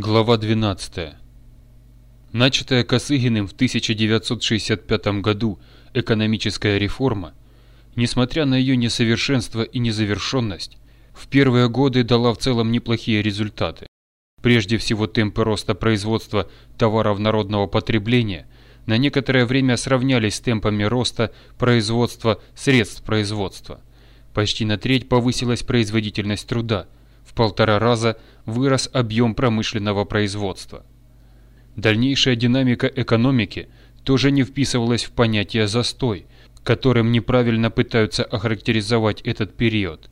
Глава 12. Начатая Косыгиным в 1965 году экономическая реформа, несмотря на ее несовершенство и незавершенность, в первые годы дала в целом неплохие результаты. Прежде всего темпы роста производства товаров народного потребления на некоторое время сравнялись с темпами роста производства средств производства. Почти на треть повысилась производительность труда – в полтора раза вырос объем промышленного производства. Дальнейшая динамика экономики тоже не вписывалась в понятие «застой», которым неправильно пытаются охарактеризовать этот период.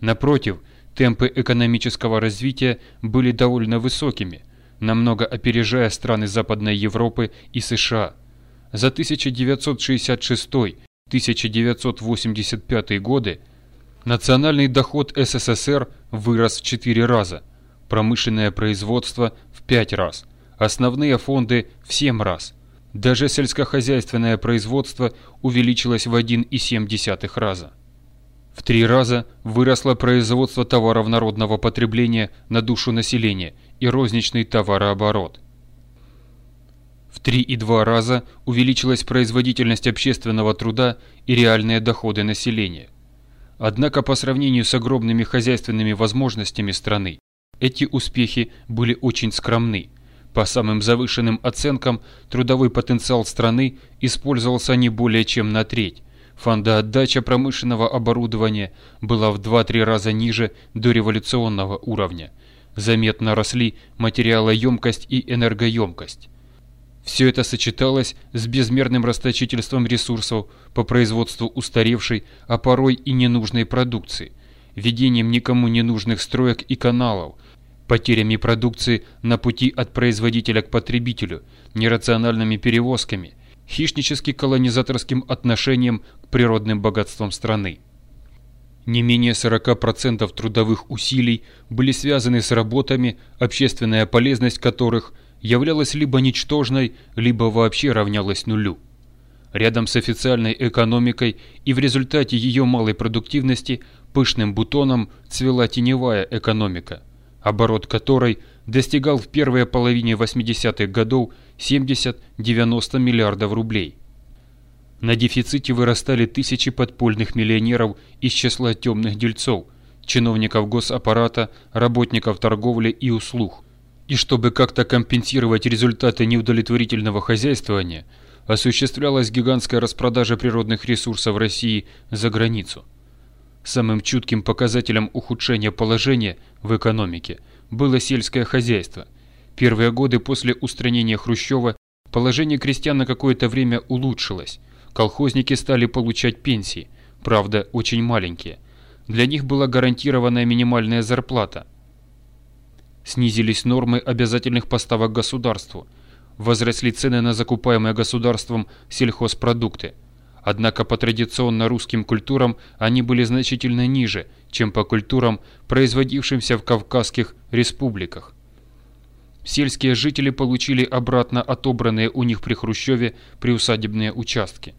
Напротив, темпы экономического развития были довольно высокими, намного опережая страны Западной Европы и США. За 1966-1985 годы Национальный доход СССР вырос в 4 раза, промышленное производство в 5 раз, основные фонды в 7 раз. Даже сельскохозяйственное производство увеличилось в 1,7 раза. В три раза выросло производство товаров народного потребления на душу населения и розничный товарооборот. В 3,2 раза увеличилась производительность общественного труда и реальные доходы населения – Однако по сравнению с огромными хозяйственными возможностями страны, эти успехи были очень скромны. По самым завышенным оценкам, трудовой потенциал страны использовался не более чем на треть. Фондоотдача промышленного оборудования была в 2-3 раза ниже дореволюционного уровня. Заметно росли материалоемкость и энергоемкость. Все это сочеталось с безмерным расточительством ресурсов по производству устаревшей, а порой и ненужной продукции, введением никому не нужных строек и каналов, потерями продукции на пути от производителя к потребителю, нерациональными перевозками, хищнически-колонизаторским отношением к природным богатствам страны. Не менее 40% трудовых усилий были связаны с работами, общественная полезность которых – являлась либо ничтожной, либо вообще равнялась нулю. Рядом с официальной экономикой и в результате ее малой продуктивности пышным бутоном цвела теневая экономика, оборот которой достигал в первой половине 80-х годов 70-90 миллиардов рублей. На дефиците вырастали тысячи подпольных миллионеров из числа темных дельцов, чиновников госаппарата, работников торговли и услуг – и чтобы как-то компенсировать результаты неудовлетворительного хозяйствования, осуществлялась гигантская распродажа природных ресурсов России за границу. Самым чутким показателем ухудшения положения в экономике было сельское хозяйство. Первые годы после устранения Хрущева положение крестьян на какое-то время улучшилось. Колхозники стали получать пенсии, правда, очень маленькие. Для них была гарантированная минимальная зарплата – снизились нормы обязательных поставок государству, возросли цены на закупаемые государством сельхозпродукты. Однако по традиционно русским культурам они были значительно ниже, чем по культурам, производившимся в Кавказских республиках. Сельские жители получили обратно отобранные у них при Хрущеве приусадебные участки.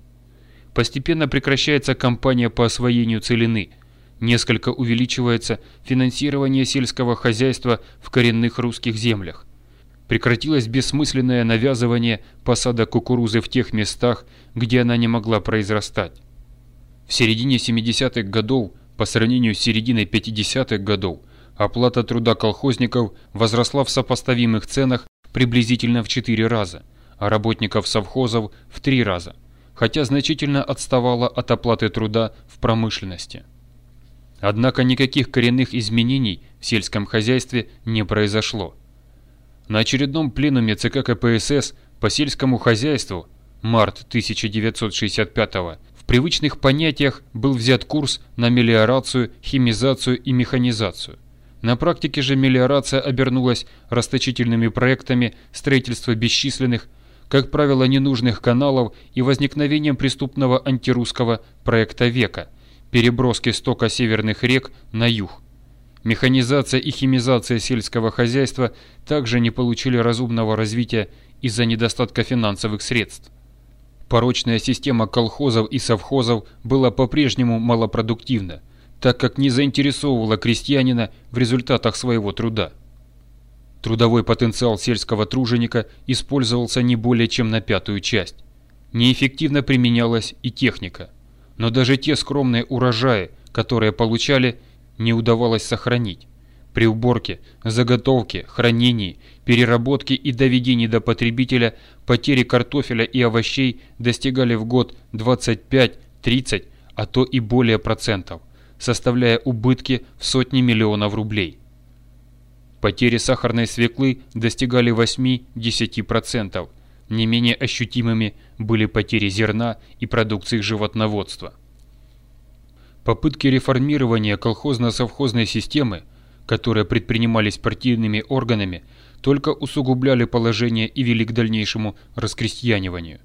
Постепенно прекращается кампания по освоению целины – Несколько увеличивается финансирование сельского хозяйства в коренных русских землях. Прекратилось бессмысленное навязывание посада кукурузы в тех местах, где она не могла произрастать. В середине 70-х годов, по сравнению с серединой 50-х годов, оплата труда колхозников возросла в сопоставимых ценах приблизительно в 4 раза, а работников совхозов в 3 раза, хотя значительно отставала от оплаты труда в промышленности. Однако никаких коренных изменений в сельском хозяйстве не произошло. На очередном пленуме ЦК КПСС по сельскому хозяйству март 1965 в привычных понятиях был взят курс на мелиорацию, химизацию и механизацию. На практике же мелиорация обернулась расточительными проектами строительства бесчисленных, как правило, ненужных каналов и возникновением преступного антирусского проекта века – переброски стока северных рек на юг. Механизация и химизация сельского хозяйства также не получили разумного развития из-за недостатка финансовых средств. Порочная система колхозов и совхозов была по-прежнему малопродуктивна, так как не заинтересовывала крестьянина в результатах своего труда. Трудовой потенциал сельского труженика использовался не более чем на пятую часть. Неэффективно применялась и техника. Но даже те скромные урожаи, которые получали, не удавалось сохранить. При уборке, заготовке, хранении, переработке и доведении до потребителя потери картофеля и овощей достигали в год 25-30, а то и более процентов, составляя убытки в сотни миллионов рублей. Потери сахарной свеклы достигали 8-10%, не менее ощутимыми были потери зерна и продукции животноводства. Попытки реформирования колхозно-совхозной системы, которые предпринимались партийными органами, только усугубляли положение и вели к дальнейшему раскрестьяниванию.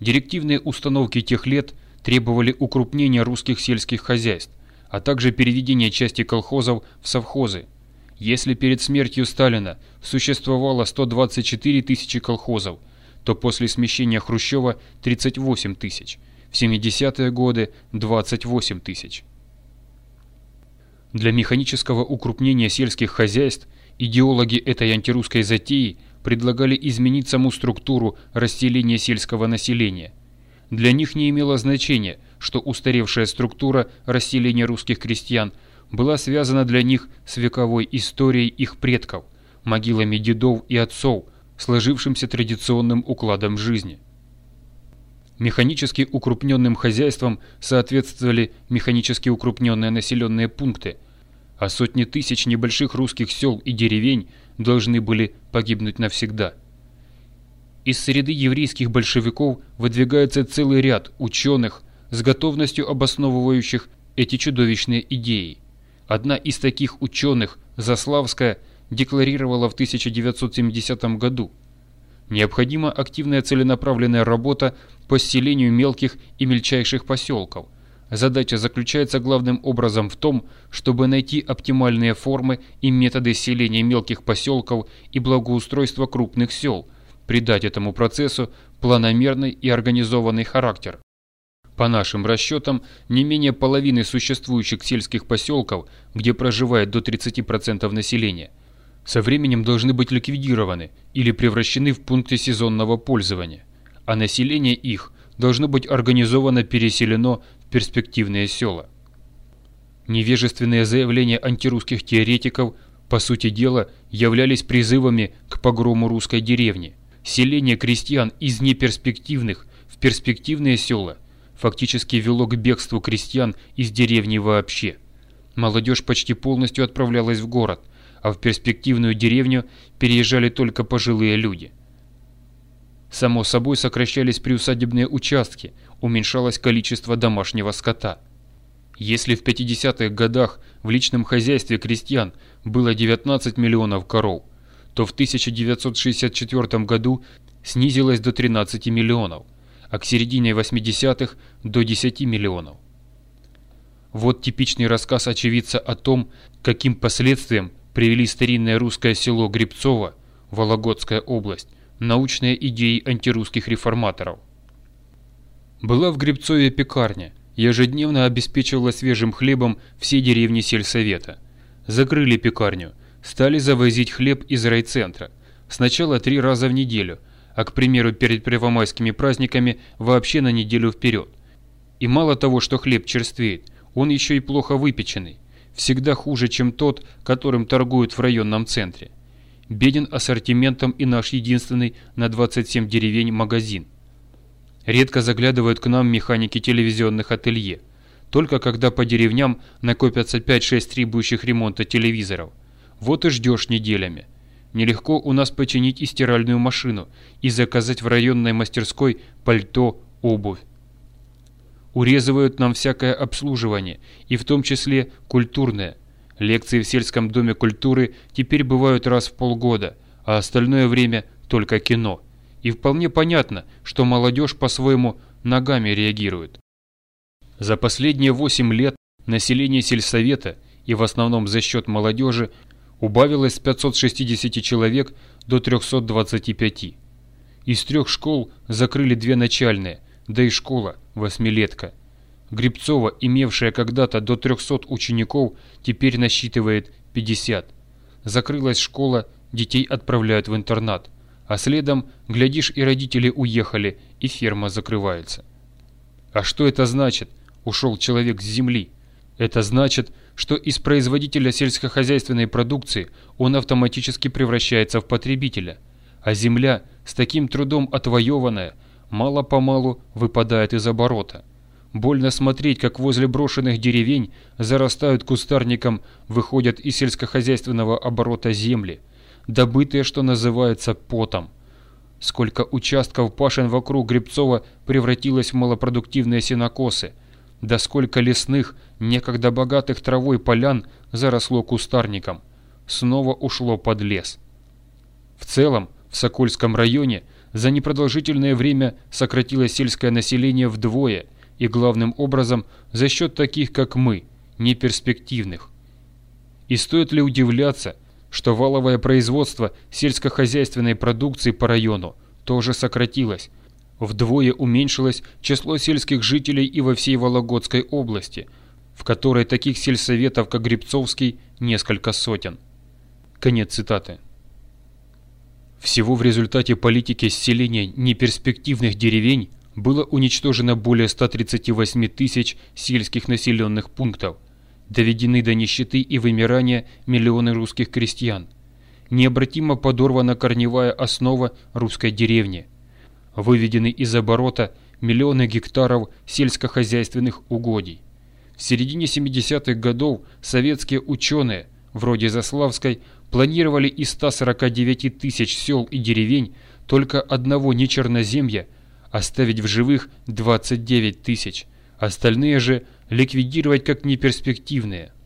Директивные установки тех лет требовали укрупнения русских сельских хозяйств, а также переведения части колхозов в совхозы. Если перед смертью Сталина существовало 124 тысячи колхозов, то после смещения Хрущева 38 тысяч – в 70-е годы 28 тысяч. Для механического укрупнения сельских хозяйств идеологи этой антирусской затеи предлагали изменить саму структуру расселения сельского населения. Для них не имело значения, что устаревшая структура расселения русских крестьян была связана для них с вековой историей их предков, могилами дедов и отцов, сложившимся традиционным укладом жизни. Механически укрупненным хозяйствам соответствовали механически укрупненные населенные пункты, а сотни тысяч небольших русских сел и деревень должны были погибнуть навсегда. Из среды еврейских большевиков выдвигается целый ряд ученых, с готовностью обосновывающих эти чудовищные идеи. Одна из таких ученых, Заславская, декларировала в 1970 году – Необходима активная целенаправленная работа по селению мелких и мельчайших поселков. Задача заключается главным образом в том, чтобы найти оптимальные формы и методы селения мелких поселков и благоустройства крупных сел, придать этому процессу планомерный и организованный характер. По нашим расчетам, не менее половины существующих сельских поселков, где проживает до 30% населения – со временем должны быть ликвидированы или превращены в пункты сезонного пользования, а население их должно быть организовано переселено в перспективные села. Невежественные заявления антирусских теоретиков, по сути дела, являлись призывами к погрому русской деревни. Селение крестьян из неперспективных в перспективные села фактически вело к бегству крестьян из деревни вообще. Молодежь почти полностью отправлялась в город – а в перспективную деревню переезжали только пожилые люди. Само собой сокращались приусадебные участки, уменьшалось количество домашнего скота. Если в 50-х годах в личном хозяйстве крестьян было 19 миллионов коров, то в 1964 году снизилось до 13 миллионов, а к середине 80-х до 10 миллионов. Вот типичный рассказ очевидца о том, каким последствиям привели старинное русское село Грибцово, Вологодская область, научные идеи антирусских реформаторов. Была в Грибцове пекарня, ежедневно обеспечивала свежим хлебом все деревни сельсовета. Закрыли пекарню, стали завозить хлеб из райцентра. Сначала три раза в неделю, а, к примеру, перед первомайскими праздниками вообще на неделю вперед. И мало того, что хлеб черствеет, он еще и плохо выпеченный всегда хуже, чем тот, которым торгуют в районном центре. Беден ассортиментом и наш единственный на 27 деревень магазин. Редко заглядывают к нам механики телевизионных ателье. Только когда по деревням накопятся 5-6 требующих ремонта телевизоров. Вот и ждешь неделями. Нелегко у нас починить и стиральную машину, и заказать в районной мастерской пальто, обувь урезывают нам всякое обслуживание, и в том числе культурное. Лекции в сельском доме культуры теперь бывают раз в полгода, а остальное время только кино. И вполне понятно, что молодежь по-своему ногами реагирует. За последние 8 лет население сельсовета, и в основном за счет молодежи, убавилось с 560 человек до 325. Из трех школ закрыли две начальные – да и школа, восьмилетка. Грибцова, имевшая когда-то до 300 учеников, теперь насчитывает 50. Закрылась школа, детей отправляют в интернат, а следом, глядишь, и родители уехали, и ферма закрывается. А что это значит? Ушел человек с земли. Это значит, что из производителя сельскохозяйственной продукции он автоматически превращается в потребителя, а земля, с таким трудом отвоеванная, мало-помалу выпадает из оборота. Больно смотреть, как возле брошенных деревень зарастают кустарником, выходят из сельскохозяйственного оборота земли, добытые, что называется, потом. Сколько участков пашен вокруг Гребцова превратилось в малопродуктивные сенокосы, да сколько лесных, некогда богатых травой полян заросло кустарником, снова ушло под лес. В целом, в Сокольском районе за непродолжительное время сократилось сельское население вдвое – и главным образом за счет таких, как мы, неперспективных. И стоит ли удивляться, что валовое производство сельскохозяйственной продукции по району тоже сократилось, вдвое уменьшилось число сельских жителей и во всей Вологодской области, в которой таких сельсоветов, как Грибцовский, несколько сотен. Конец цитаты. Всего в результате политики селения неперспективных деревень было уничтожено более 138 тысяч сельских населенных пунктов, доведены до нищеты и вымирания миллионы русских крестьян. Необратимо подорвана корневая основа русской деревни. Выведены из оборота миллионы гектаров сельскохозяйственных угодий. В середине 70-х годов советские ученые, вроде Заславской, планировали из 149 тысяч сел и деревень только одного нечерноземья – оставить в живых 29 тысяч, остальные же ликвидировать как неперспективные –